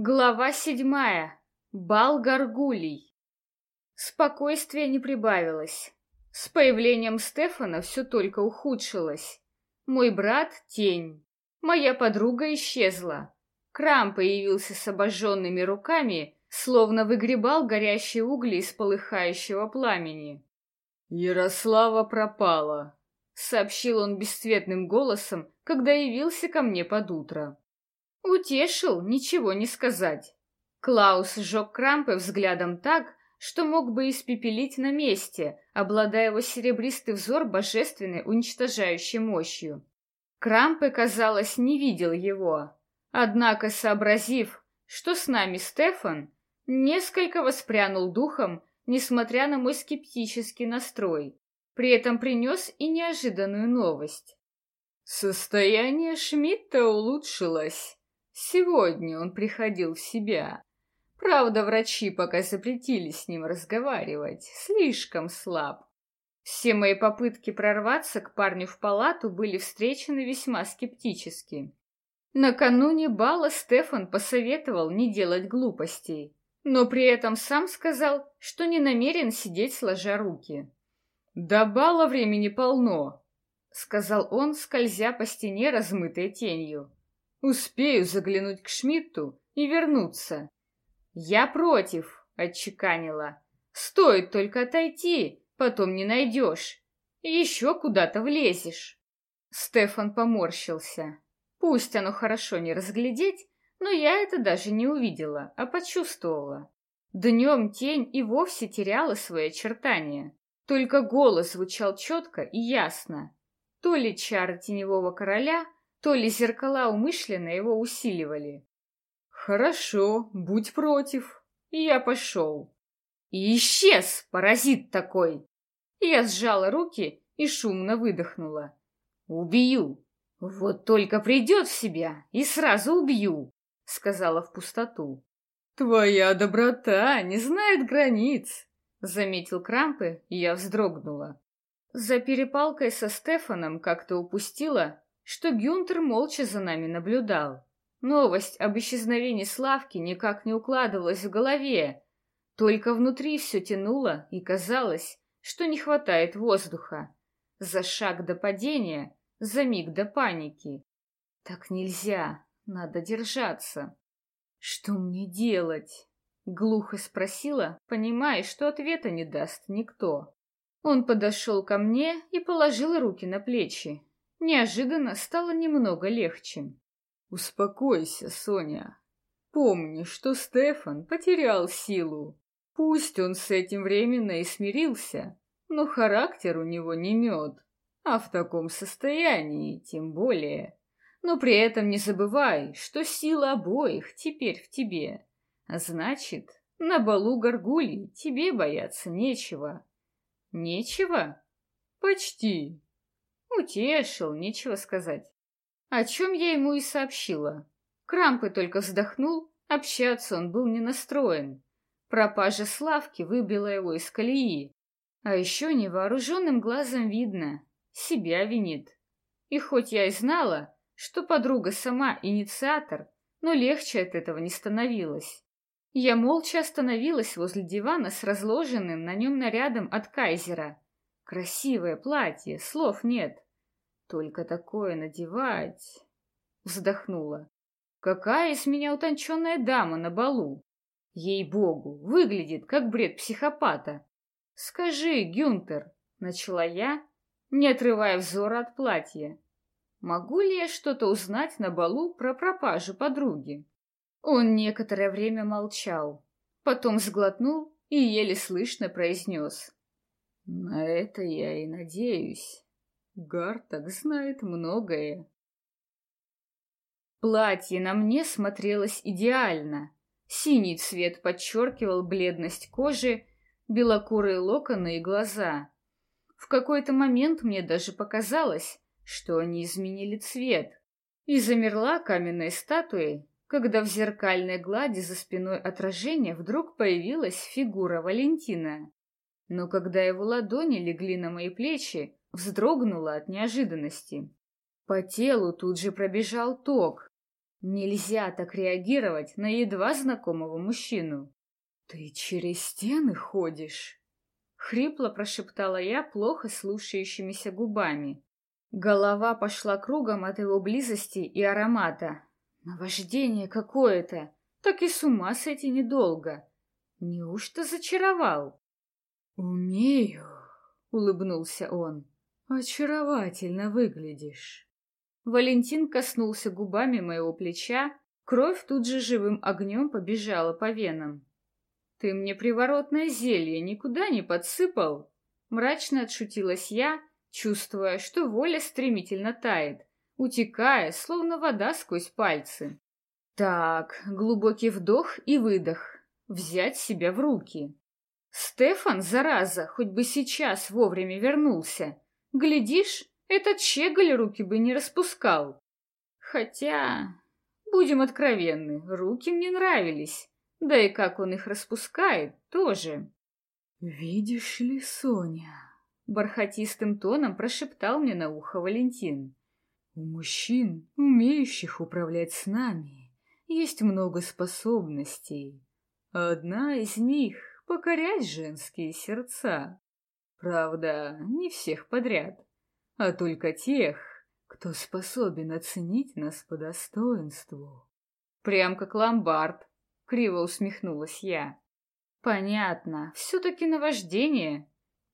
Глава седьмая. Бал горгулей. Спокойствие не прибавилось. С появлением Стефана все только ухудшилось. Мой брат — тень. Моя подруга исчезла. Крам появился с обожженными руками, словно выгребал горящие угли из полыхающего пламени. «Ярослава пропала», — сообщил он бесцветным голосом, когда явился ко мне под утро. Утешил, ничего не сказать. Клаус сжег Крампе взглядом так, что мог бы испепелить на месте, обладая его серебристый взор божественной уничтожающей мощью. Крампе, казалось, не видел его. Однако, сообразив, что с нами Стефан, несколько воспрянул духом, несмотря на мой скептический настрой. При этом принес и неожиданную новость. Состояние Шмидта улучшилось. Сегодня он приходил в себя. Правда, врачи пока запретили с ним разговаривать. Слишком слаб. Все мои попытки прорваться к парню в палату были встречены весьма скептически. Накануне бала Стефан посоветовал не делать глупостей, но при этом сам сказал, что не намерен сидеть сложа руки. «До бала времени полно», — сказал он, скользя по стене, размытой тенью. Успею заглянуть к Шмидту и вернуться. Я против, отчеканила. Стоит только отойти, потом не найдешь. Еще куда-то влезешь. Стефан поморщился. Пусть оно хорошо не разглядеть, но я это даже не увидела, а почувствовала. Днем тень и вовсе теряла свои очертания. Только голос звучал четко и ясно. То ли чары теневого короля — то ли зеркала умышленно его усиливали. Хорошо, будь против. И я пошел. И исчез, паразит такой. Я сжала руки и шумно выдохнула. Убью. Вот только придет в себя и сразу убью, сказала в пустоту. Твоя доброта не знает границ, заметил Крампы, и я вздрогнула. За перепалкой со Стефаном как-то упустила, что Гюнтер молча за нами наблюдал. Новость об исчезновении Славки никак не укладывалась в голове. Только внутри все тянуло, и казалось, что не хватает воздуха. За шаг до падения, за миг до паники. Так нельзя, надо держаться. Что мне делать? Глухо спросила, понимая, что ответа не даст никто. Он подошел ко мне и положил руки на плечи, Неожиданно стало немного легче. «Успокойся, Соня. Помни, что Стефан потерял силу. Пусть он с этим временно и смирился, но характер у него не мед, а в таком состоянии тем более. Но при этом не забывай, что сила обоих теперь в тебе. А значит, на балу горгулей тебе бояться нечего». «Нечего?» «Почти. Утешил, нечего сказать. О чем я ему и сообщила. Крампы только вздохнул, общаться он был не настроен. Пропажа Славки выбила его из колеи. А еще невооруженным глазом видно, себя винит. И хоть я и знала, что подруга сама инициатор, но легче от этого не становилось. Я молча остановилась возле дивана с разложенным на нем нарядом от кайзера. Красивое платье, слов нет. Только такое надевать... Вздохнула. Какая из меня утонченная дама на балу? Ей-богу, выглядит как бред психопата. Скажи, Гюнтер, начала я, не отрывая взора от платья. Могу ли я что-то узнать на балу про пропажу подруги? Он некоторое время молчал, потом сглотнул и еле слышно произнес. На это я и надеюсь. Гарток знает многое. Платье на мне смотрелось идеально. Синий цвет подчеркивал бледность кожи, белокурые локоны и глаза. В какой-то момент мне даже показалось, что они изменили цвет. И замерла каменной статуей, когда в зеркальной глади за спиной отражения вдруг появилась фигура Валентина. Но когда его ладони легли на мои плечи, вздрогнула от неожиданности. По телу тут же пробежал ток. Нельзя так реагировать на едва знакомого мужчину. «Ты через стены ходишь?» Хрипло прошептала я плохо слушающимися губами. Голова пошла кругом от его близости и аромата. Наваждение какое-то, так и с ума сойти недолго. Неужто зачаровал? «Умею», — улыбнулся он. «Очаровательно выглядишь». Валентин коснулся губами моего плеча, кровь тут же живым огнем побежала по венам. «Ты мне приворотное зелье никуда не подсыпал?» Мрачно отшутилась я, чувствуя, что воля стремительно тает, утекая, словно вода сквозь пальцы. Так, глубокий вдох и выдох. Взять себя в руки. Стефан, зараза, хоть бы сейчас вовремя вернулся. Глядишь, этот щеголь руки бы не распускал. Хотя, будем откровенны, руки мне нравились. Да и как он их распускает, тоже. «Видишь ли, Соня?» Бархатистым тоном прошептал мне на ухо Валентин. «У мужчин, умеющих управлять с нами, есть много способностей. Одна из них — покорять женские сердца. Правда, не всех подряд, а только тех, кто способен оценить нас по достоинству». «Прям как ломбард», Криво усмехнулась я. Понятно, все-таки наваждение.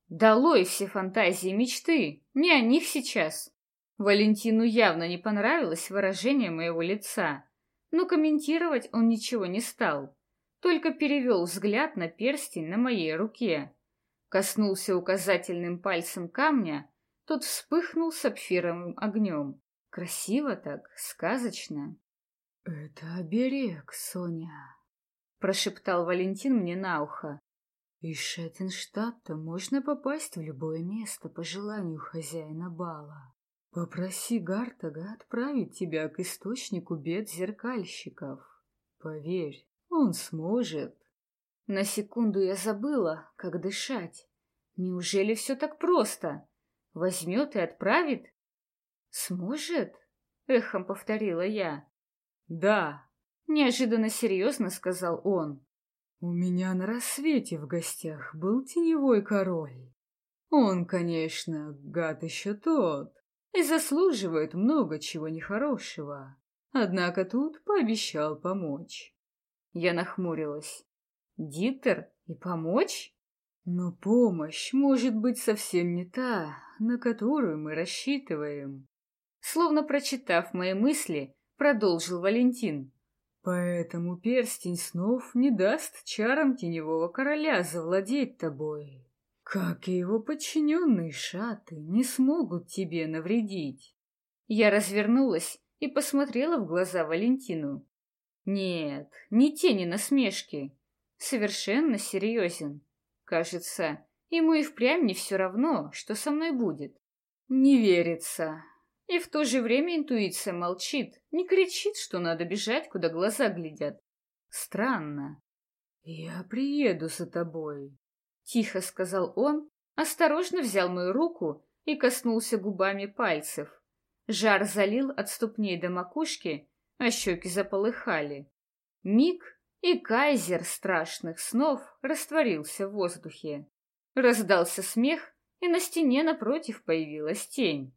Долой все фантазии и мечты, не о них сейчас. Валентину явно не понравилось выражение моего лица, но комментировать он ничего не стал, только перевел взгляд на перстень на моей руке. Коснулся указательным пальцем камня, тот вспыхнул сапфировым огнем. Красиво так, сказочно. — Это оберег, Соня прошептал Валентин мне на ухо. Из Шеттенштадта можно попасть в любое место по желанию хозяина бала. Попроси Гартага отправить тебя к источнику бед зеркальщиков. Поверь, он сможет. На секунду я забыла, как дышать. Неужели все так просто? Возьмет и отправит? Сможет? Эхом повторила я. Да, Неожиданно серьезно сказал он. У меня на рассвете в гостях был теневой король. Он, конечно, гад еще тот и заслуживает много чего нехорошего. Однако тут пообещал помочь. Я нахмурилась. Дитер и помочь? Но помощь может быть совсем не та, на которую мы рассчитываем. Словно прочитав мои мысли, продолжил Валентин. Поэтому перстень снов не даст чарам теневого короля завладеть тобой. Как и его подчиненные шаты не смогут тебе навредить. Я развернулась и посмотрела в глаза Валентину. Нет, не тени насмешки. Совершенно серьезен. Кажется, ему и впрямь не все равно, что со мной будет. Не верится. И в то же время интуиция молчит, не кричит, что надо бежать, куда глаза глядят. Странно. «Я приеду за тобой», — тихо сказал он, осторожно взял мою руку и коснулся губами пальцев. Жар залил от ступней до макушки, а щеки заполыхали. Миг, и кайзер страшных снов растворился в воздухе. Раздался смех, и на стене напротив появилась тень.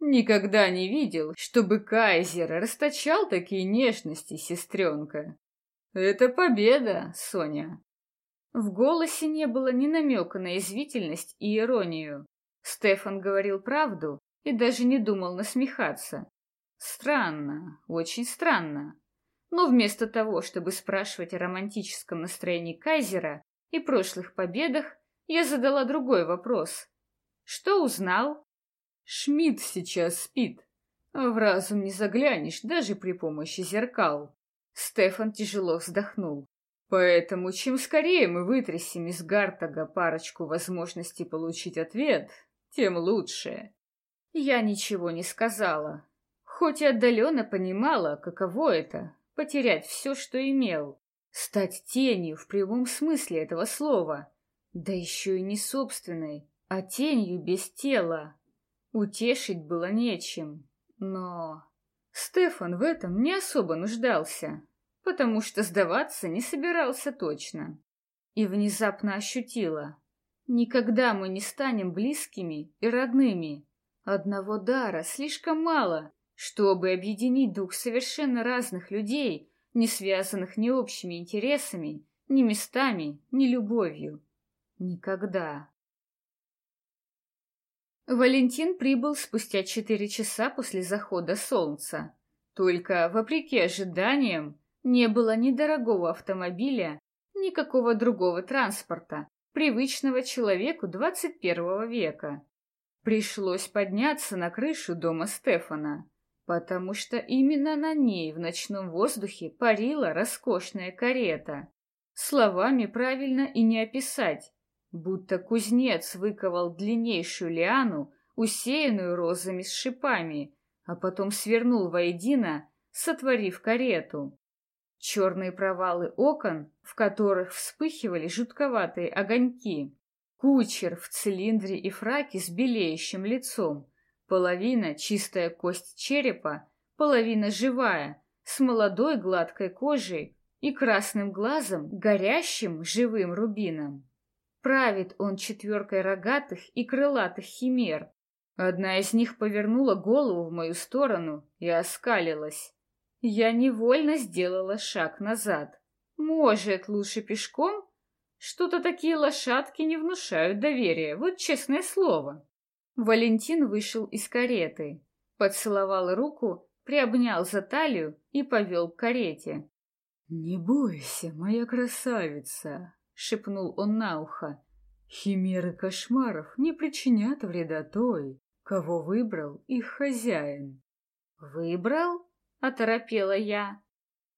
Никогда не видел, чтобы кайзер расточал такие нежности, сестренка. Это победа, Соня. В голосе не было ни намека на извительность и иронию. Стефан говорил правду и даже не думал насмехаться. Странно, очень странно. Но вместо того, чтобы спрашивать о романтическом настроении Кайзера и прошлых победах, я задала другой вопрос. Что узнал Шмидт сейчас спит. В разум не заглянешь даже при помощи зеркал. Стефан тяжело вздохнул. Поэтому чем скорее мы вытрясем из Гартага парочку возможностей получить ответ, тем лучше. Я ничего не сказала, хоть и отдаленно понимала, каково это — потерять все, что имел, стать тенью в прямом смысле этого слова, да еще и не собственной, а тенью без тела. Утешить было нечем, но... Стефан в этом не особо нуждался, потому что сдаваться не собирался точно. И внезапно ощутила. Никогда мы не станем близкими и родными. Одного дара слишком мало, чтобы объединить двух совершенно разных людей, не связанных ни общими интересами, ни местами, ни любовью. Никогда. Валентин прибыл спустя четыре часа после захода солнца. Только, вопреки ожиданиям, не было ни дорогого автомобиля, никакого другого транспорта, привычного человеку 21 века. Пришлось подняться на крышу дома Стефана, потому что именно на ней в ночном воздухе парила роскошная карета. Словами правильно и не описать, будто кузнец выковал длиннейшую лиану, усеянную розами с шипами, а потом свернул воедино, сотворив карету. Черные провалы окон, в которых вспыхивали жутковатые огоньки. Кучер в цилиндре и фраке с белеющим лицом. Половина — чистая кость черепа, половина — живая, с молодой гладкой кожей и красным глазом, горящим живым рубином. Правит он четверкой рогатых и крылатых химер. Одна из них повернула голову в мою сторону и оскалилась. Я невольно сделала шаг назад. Может, лучше пешком? Что-то такие лошадки не внушают доверия, вот честное слово. Валентин вышел из кареты, поцеловал руку, приобнял за талию и повел к карете. «Не бойся, моя красавица!» — шепнул он на ухо. «Химеры кошмаров не причинят вреда той, кого выбрал их хозяин». «Выбрал?» — оторопела я.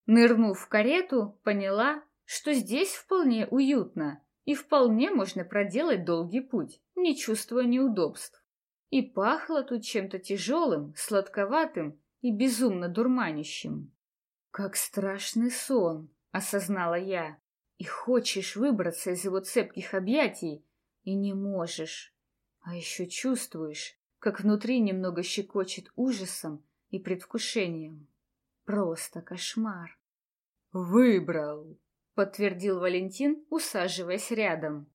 Нырнув в карету, поняла, что здесь вполне уютно и вполне можно проделать долгий путь, не чувствуя неудобств. И пахло тут чем-то тяжелым, сладковатым и безумно дурманящим. «Как страшный сон!» — осознала я и хочешь выбраться из его цепких объятий, и не можешь. А еще чувствуешь, как внутри немного щекочет ужасом и предвкушением. Просто кошмар. «Выбрал», — подтвердил Валентин, усаживаясь рядом.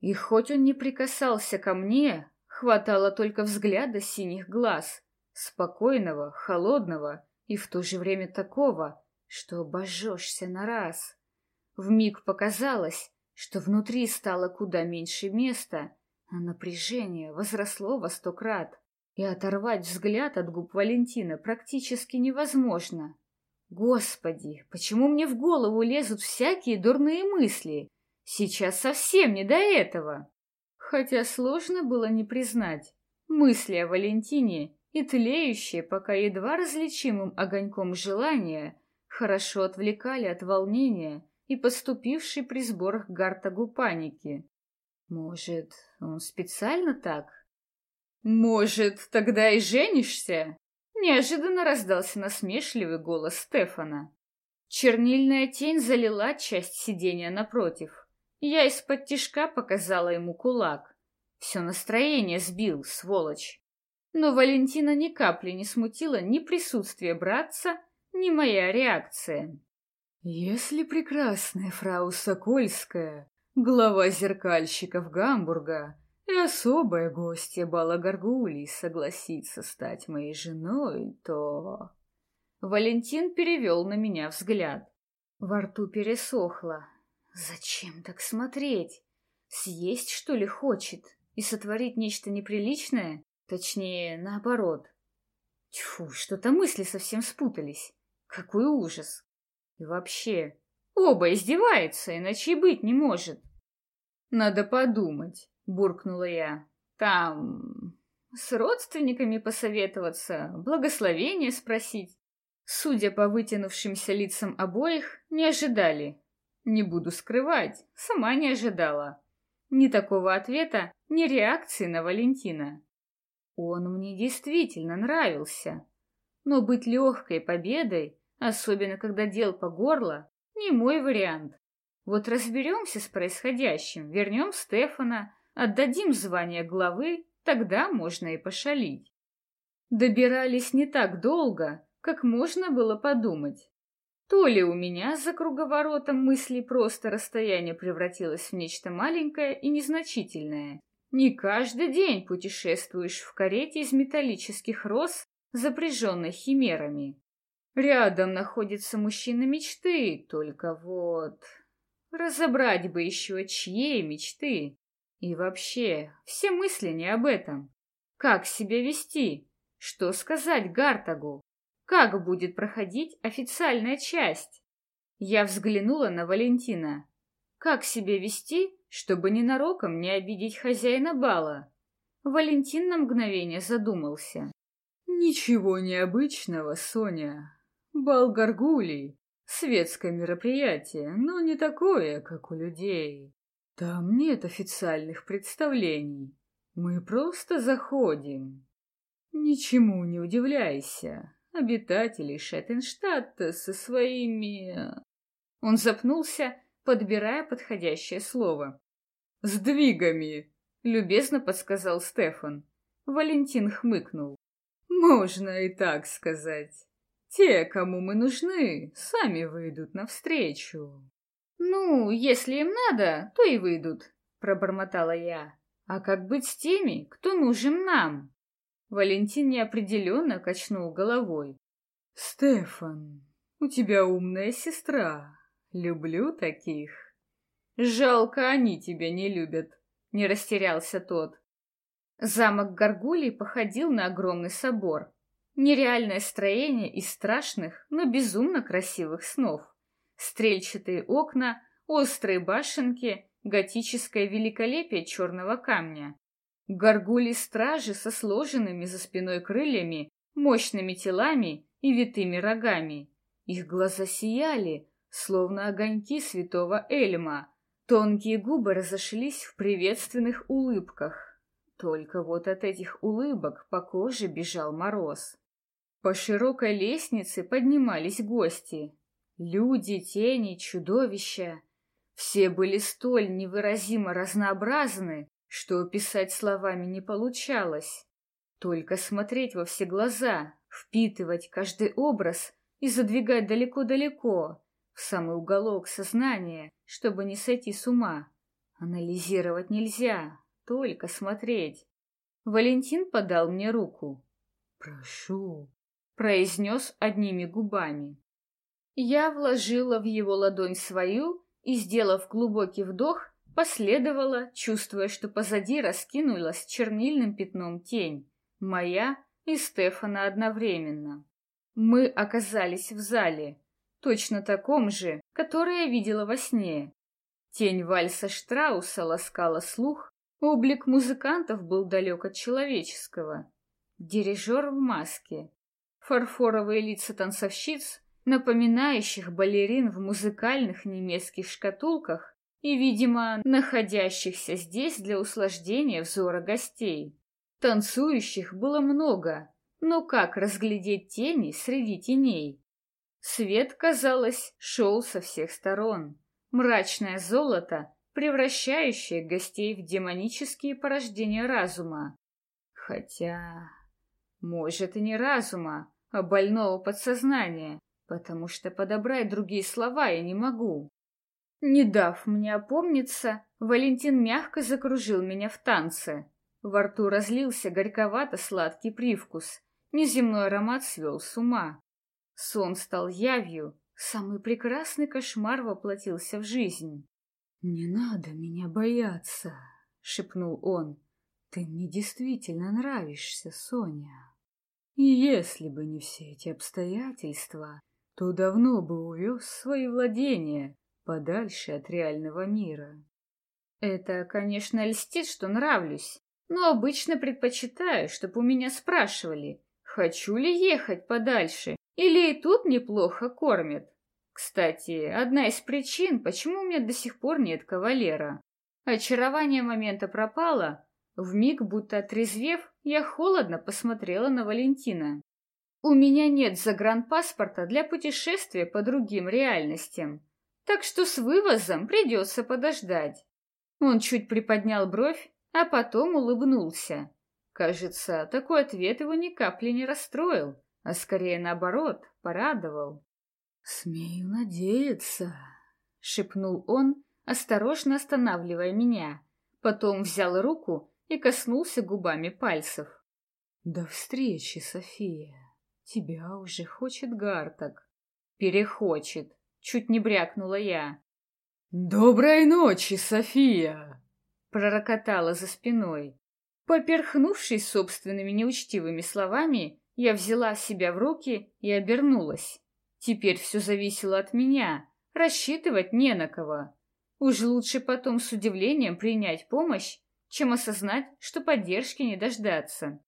И хоть он не прикасался ко мне, хватало только взгляда синих глаз, спокойного, холодного и в то же время такого, что обожжешься на раз. Вмиг показалось, что внутри стало куда меньше места, а напряжение возросло во сто крат, и оторвать взгляд от губ Валентина практически невозможно. Господи, почему мне в голову лезут всякие дурные мысли? Сейчас совсем не до этого. Хотя сложно было не признать. Мысли о Валентине и тлеющие, пока едва различимым огоньком желания, хорошо отвлекали от волнения и поступившей при сборах Гартагу паники. Может, он специально так? Может, тогда и женишься? Неожиданно раздался насмешливый голос Стефана. Чернильная тень залила часть сиденья напротив. Я из-под тишка показала ему кулак. Все настроение сбил, сволочь. Но Валентина ни капли не смутила ни присутствие братца, ни моя реакция. Если прекрасная фрау Сокольская, глава зеркальщиков Гамбурга и особая гостья бала Гаргулий согласится стать моей женой, то... Валентин перевел на меня взгляд. Во рту пересохло. Зачем так смотреть? Съесть, что ли, хочет? И сотворить нечто неприличное? Точнее, наоборот. Тьфу, что-то мысли совсем спутались. Какой ужас! И вообще, оба издеваются, иначе и быть не может. Надо подумать, буркнула я. Там с родственниками посоветоваться, благословение спросить. Судя по вытянувшимся лицам обоих, не ожидали. Не буду скрывать, сама не ожидала. Ни такого ответа, ни реакции на Валентина. Он мне действительно нравился. Но быть легкой победой Особенно, когда дел по горло, не мой вариант. Вот разберемся с происходящим, вернем Стефана, отдадим звание главы, тогда можно и пошалить. Добирались не так долго, как можно было подумать. То ли у меня за круговоротом мыслей просто расстояние превратилось в нечто маленькое и незначительное. Не каждый день путешествуешь в карете из металлических роз, запряженной химерами. Рядом находится мужчина мечты, только вот... Разобрать бы еще, чьи мечты. И вообще, все мысли не об этом. Как себя вести? Что сказать Гартагу? Как будет проходить официальная часть? Я взглянула на Валентина. Как себя вести, чтобы ненароком не обидеть хозяина бала? Валентин на мгновение задумался. Ничего необычного, Соня. Бал горгулей. Светское мероприятие, но не такое, как у людей. Там нет официальных представлений. Мы просто заходим. Ничему не удивляйся обитателей Шеттенштадта со своими... Он запнулся, подбирая подходящее слово. «Сдвигами!» — любезно подсказал Стефан. Валентин хмыкнул. «Можно и так сказать. Те, кому мы нужны, сами выйдут навстречу». «Ну, если им надо, то и выйдут», — пробормотала я. «А как быть с теми, кто нужен нам?» Валентин неопределенно качнул головой. «Стефан, у тебя умная сестра. Люблю таких». «Жалко, они тебя не любят», — не растерялся тот. Замок Гаргулий походил на огромный собор. Нереальное строение из страшных, но безумно красивых снов. Стрельчатые окна, острые башенки, готическое великолепие черного камня. Горгули-стражи со сложенными за спиной крыльями, мощными телами и витыми рогами. Их глаза сияли, словно огоньки святого Эльма. Тонкие губы разошлись в приветственных улыбках. Только вот от этих улыбок по коже бежал мороз. По широкой лестнице поднимались гости. Люди, тени, чудовища. Все были столь невыразимо разнообразны, что описать словами не получалось. Только смотреть во все глаза, впитывать каждый образ и задвигать далеко-далеко, в самый уголок сознания, чтобы не сойти с ума. Анализировать нельзя, только смотреть. Валентин подал мне руку. «Прошу», — произнес одними губами. Я вложила в его ладонь свою и, сделав глубокий вдох, Последовала, чувствуя, что позади раскинулась чернильным пятном тень. Моя и Стефана одновременно. Мы оказались в зале, точно таком же, который я видела во сне. Тень вальса Штрауса ласкала слух, облик музыкантов был далек от человеческого. Дирижер в маске, фарфоровые лица танцовщиц, напоминающих балерин в музыкальных немецких шкатулках, и, видимо, находящихся здесь для услаждения взора гостей. Танцующих было много, но как разглядеть тени среди теней? Свет, казалось, шел со всех сторон. Мрачное золото, превращающее гостей в демонические порождения разума. Хотя, может, и не разума, а больного подсознания, потому что подобрать другие слова я не могу. Не дав мне опомниться, Валентин мягко закружил меня в танце. Во рту разлился горьковато-сладкий привкус. Неземной аромат свел с ума. Сон стал явью, самый прекрасный кошмар воплотился в жизнь. «Не надо меня бояться», — шепнул он. «Ты мне действительно нравишься, Соня. И если бы не все эти обстоятельства, то давно бы увез свои владения, подальше от реального мира. Это, конечно, льстит, что нравлюсь, но обычно предпочитаю, чтобы у меня спрашивали, хочу ли ехать подальше, или и тут неплохо кормят. Кстати, одна из причин, почему у меня до сих пор нет кавалера. Очарование момента пропало, вмиг будто отрезвев, я холодно посмотрела на Валентина. У меня нет загранпаспорта для путешествия по другим реальностям, так что с вывозом придется подождать. Он чуть приподнял бровь, а потом улыбнулся. Кажется, такой ответ его ни капли не расстроил, а скорее наоборот, порадовал. «Смею надеяться», — шепнул он, осторожно останавливая меня. Потом взял руку и коснулся губами пальцев. «До встречи, София. Тебя уже хочет Гарток». «Перехочет», — чуть не брякнула я. «Доброй ночи, София!» — пророкотала за спиной. Поперхнувшись собственными неучтивыми словами, я взяла себя в руки и обернулась. Теперь все зависело от меня, рассчитывать не на кого. Уж лучше потом с удивлением принять помощь, чем осознать, что поддержки не дождаться.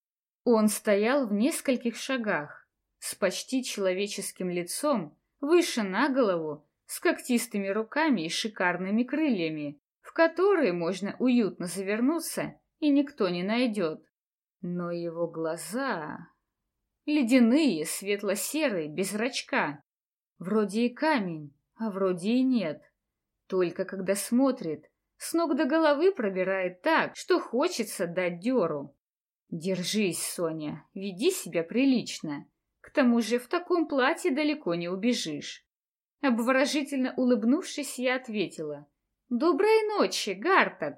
Он стоял в нескольких шагах, с почти человеческим лицом, выше на голову, с когтистыми руками и шикарными крыльями, в которые можно уютно завернуться, и никто не найдет. Но его глаза... Ледяные, светло-серые, без зрачка. Вроде и камень, а вроде и нет. Только когда смотрит, с ног до головы пробирает так, что хочется дать дёру. Держись, Соня, веди себя прилично. К тому же в таком платье далеко не убежишь. Обворожительно улыбнувшись, я ответила. «Доброй ночи, Гарток!»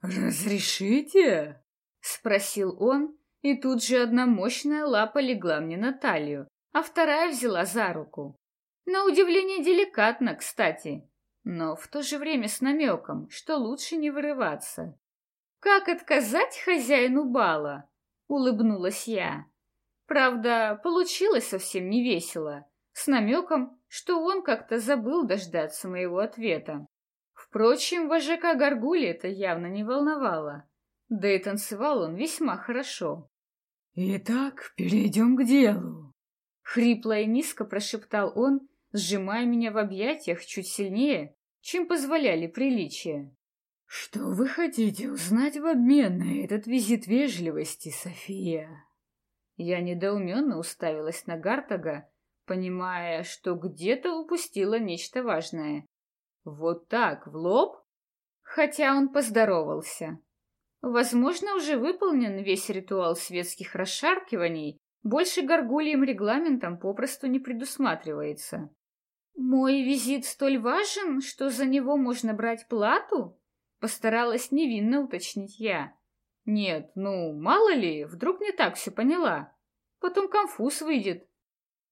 «Разрешите?» — спросил он, и тут же одна мощная лапа легла мне на талию, а вторая взяла за руку. На удивление деликатно, кстати, но в то же время с намеком, что лучше не вырываться. «Как отказать хозяину бала?» — улыбнулась я. Правда, получилось совсем не весело, с намеком, что он как-то забыл дождаться моего ответа. Впрочем, вожака Гаргули это явно не волновало. Да и танцевал он весьма хорошо. «Итак, перейдем к делу», — хрипло и низко прошептал он, сжимая меня в объятиях чуть сильнее, чем позволяли приличия. «Что вы хотите узнать в обмен на этот визит вежливости, София?» Я недоуменно уставилась на Гартага, понимая, что где-то упустила нечто важное. Вот так, в лоб? Хотя он поздоровался. Возможно, уже выполнен весь ритуал светских расшаркиваний, больше горгульем регламентом попросту не предусматривается. Мой визит столь важен, что за него можно брать плату? Постаралась невинно уточнить я. Нет, ну, мало ли, вдруг не так все поняла. Потом конфуз выйдет.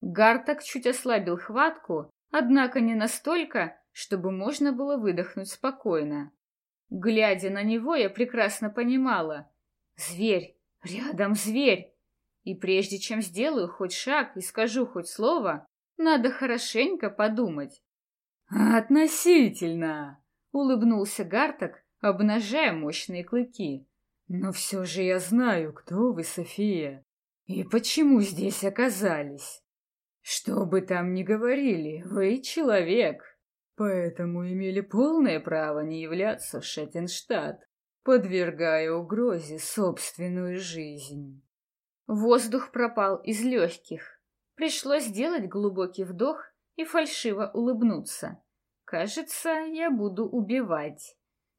Гарток чуть ослабил хватку, однако не настолько, чтобы можно было выдохнуть спокойно. Глядя на него, я прекрасно понимала. Зверь, рядом зверь. И прежде чем сделаю хоть шаг и скажу хоть слово, надо хорошенько подумать. «Относительно!» — улыбнулся Гарток, обнажая мощные клыки. «Но все же я знаю, кто вы, София, и почему здесь оказались. Что бы там ни говорили, вы человек, Поэтому имели полное право не являться в Шеттенштадт, подвергая угрозе собственную жизнь. Воздух пропал из легких. Пришлось сделать глубокий вдох и фальшиво улыбнуться. Кажется, я буду убивать.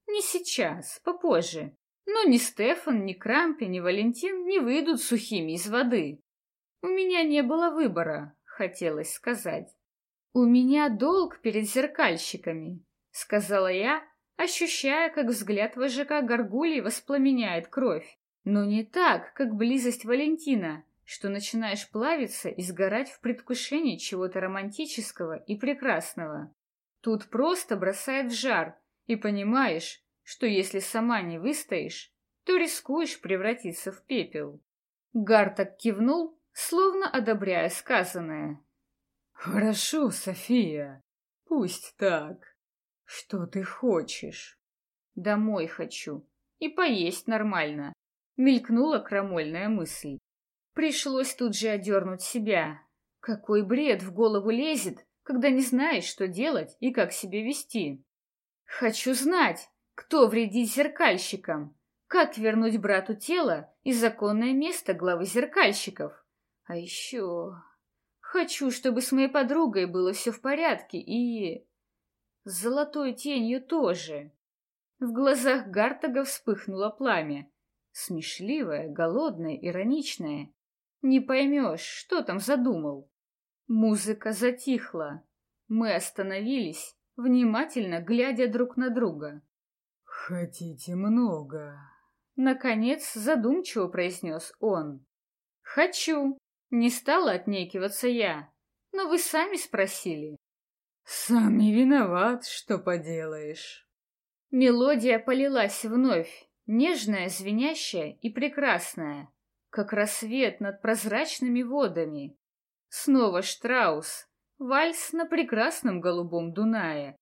Не сейчас, попозже. Но ни Стефан, ни Крампи, ни Валентин не выйдут сухими из воды. У меня не было выбора, хотелось сказать. «У меня долг перед зеркальщиками», — сказала я, ощущая, как взгляд вожака горгулей воспламеняет кровь. Но не так, как близость Валентина, что начинаешь плавиться и сгорать в предвкушении чего-то романтического и прекрасного. Тут просто бросает в жар, и понимаешь, что если сама не выстоишь, то рискуешь превратиться в пепел. Гарток кивнул, словно одобряя сказанное. Хорошо, София, пусть так. Что ты хочешь? Домой хочу. И поесть нормально. Мелькнула крамольная мысль. Пришлось тут же одернуть себя. Какой бред в голову лезет, когда не знаешь, что делать и как себя вести. Хочу знать, кто вредит зеркальщикам, как вернуть брату тело и законное место главы зеркальщиков. А еще Хочу, чтобы с моей подругой было все в порядке и... С золотой тенью тоже. В глазах Гартага вспыхнуло пламя. Смешливое, голодное, ироничное. Не поймешь, что там задумал. Музыка затихла. Мы остановились, внимательно глядя друг на друга. «Хотите много?» Наконец задумчиво произнес он. «Хочу!» Не стала отнекиваться я. Но вы сами спросили. Сам не виноват, что поделаешь. Мелодия полилась вновь, нежная, звенящая и прекрасная, как рассвет над прозрачными водами. Снова Штраус, вальс на прекрасном голубом Дунае.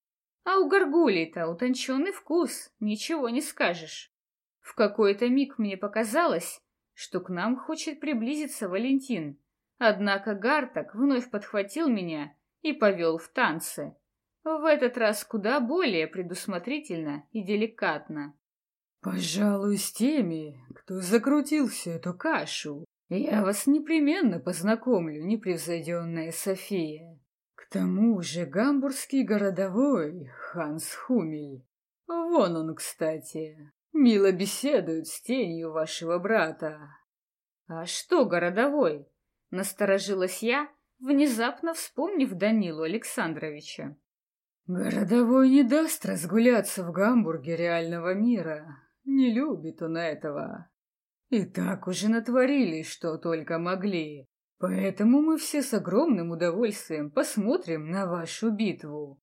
А у горгулей-то утонченный вкус, ничего не скажешь. В какой-то миг мне показалось, что к нам хочет приблизиться Валентин. Однако Гарток вновь подхватил меня и повел в танцы. В этот раз куда более предусмотрительно и деликатно. «Пожалуй, с теми, кто закрутил всю эту кашу, я вас непременно познакомлю, непревзойденная София. К тому же гамбургский городовой Ханс Хумель. Вон он, кстати, мило беседует с тенью вашего брата». «А что городовой?» — насторожилась я, внезапно вспомнив Данилу Александровича. «Городовой не даст разгуляться в Гамбурге реального мира. Не любит он этого. И так уже натворили, что только могли. Поэтому мы все с огромным удовольствием посмотрим на вашу битву».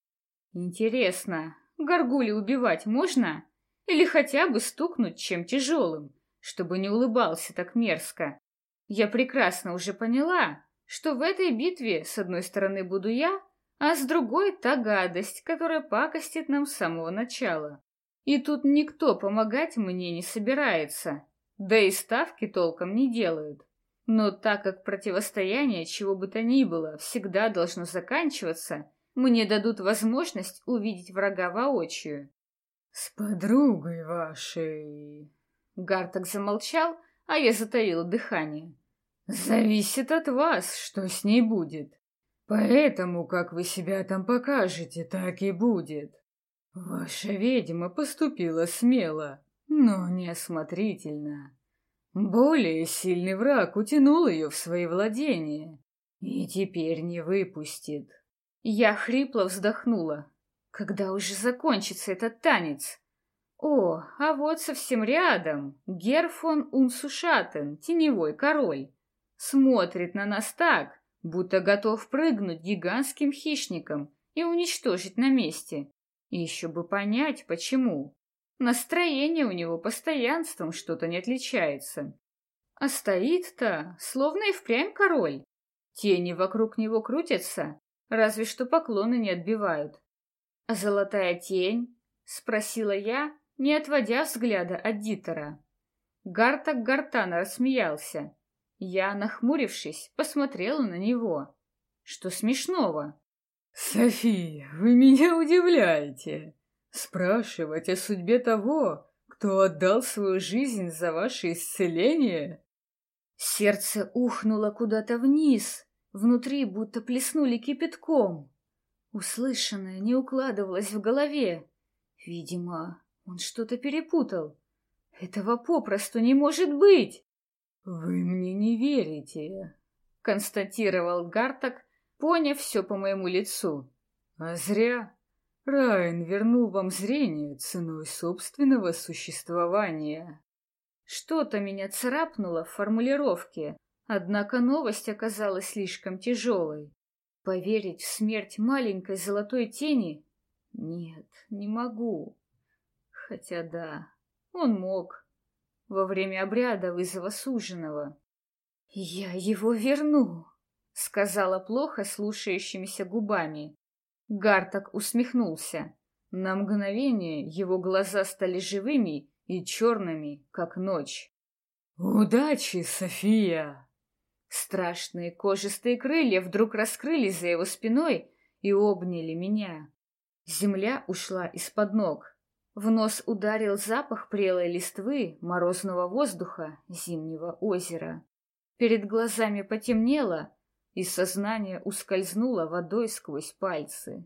«Интересно, горгули убивать можно? Или хотя бы стукнуть чем тяжелым, чтобы не улыбался так мерзко?» Я прекрасно уже поняла, что в этой битве с одной стороны буду я, а с другой та гадость, которая пакостит нам с самого начала. И тут никто помогать мне не собирается, да и ставки толком не делают. Но так как противостояние чего бы то ни было всегда должно заканчиваться, мне дадут возможность увидеть врага воочию. — С подругой вашей... Гарток замолчал, а я затаила дыхание. Зависит от вас, что с ней будет. Поэтому, как вы себя там покажете, так и будет. Ваша ведьма поступила смело, но неосмотрительно. Более сильный враг утянул ее в свои владения и теперь не выпустит. Я хрипло вздохнула. Когда уже закончится этот танец? О, а вот совсем рядом Герфон Унсушатен, теневой король смотрит на нас так, будто готов прыгнуть гигантским хищником и уничтожить на месте. Еще бы понять, почему. Настроение у него постоянством что-то не отличается. А стоит-то, словно и впрямь король. Тени вокруг него крутятся, разве что поклоны не отбивают. «А золотая тень?» — спросила я, не отводя взгляда от Дитера. Гартак Гартана рассмеялся. Я, нахмурившись, посмотрела на него. Что смешного? «София, вы меня удивляете. Спрашивать о судьбе того, кто отдал свою жизнь за ваше исцеление?» Сердце ухнуло куда-то вниз, внутри будто плеснули кипятком. Услышанное не укладывалось в голове. Видимо, он что-то перепутал. Этого попросту не может быть. «Вы мне не верите», — констатировал Гарток, поняв все по моему лицу. «А зря. Райан вернул вам зрение ценой собственного существования». Что-то меня царапнуло в формулировке, однако новость оказалась слишком тяжелой. Поверить в смерть маленькой золотой тени? Нет, не могу. Хотя да, он мог во время обряда вызова суженого. «Я его верну», — сказала плохо слушающимися губами. Гарток усмехнулся. На мгновение его глаза стали живыми и черными, как ночь. «Удачи, София!» Страшные кожистые крылья вдруг раскрылись за его спиной и обняли меня. Земля ушла из-под ног. В нос ударил запах прелой листвы, морозного воздуха, зимнего озера. Перед глазами потемнело, и сознание ускользнуло водой сквозь пальцы.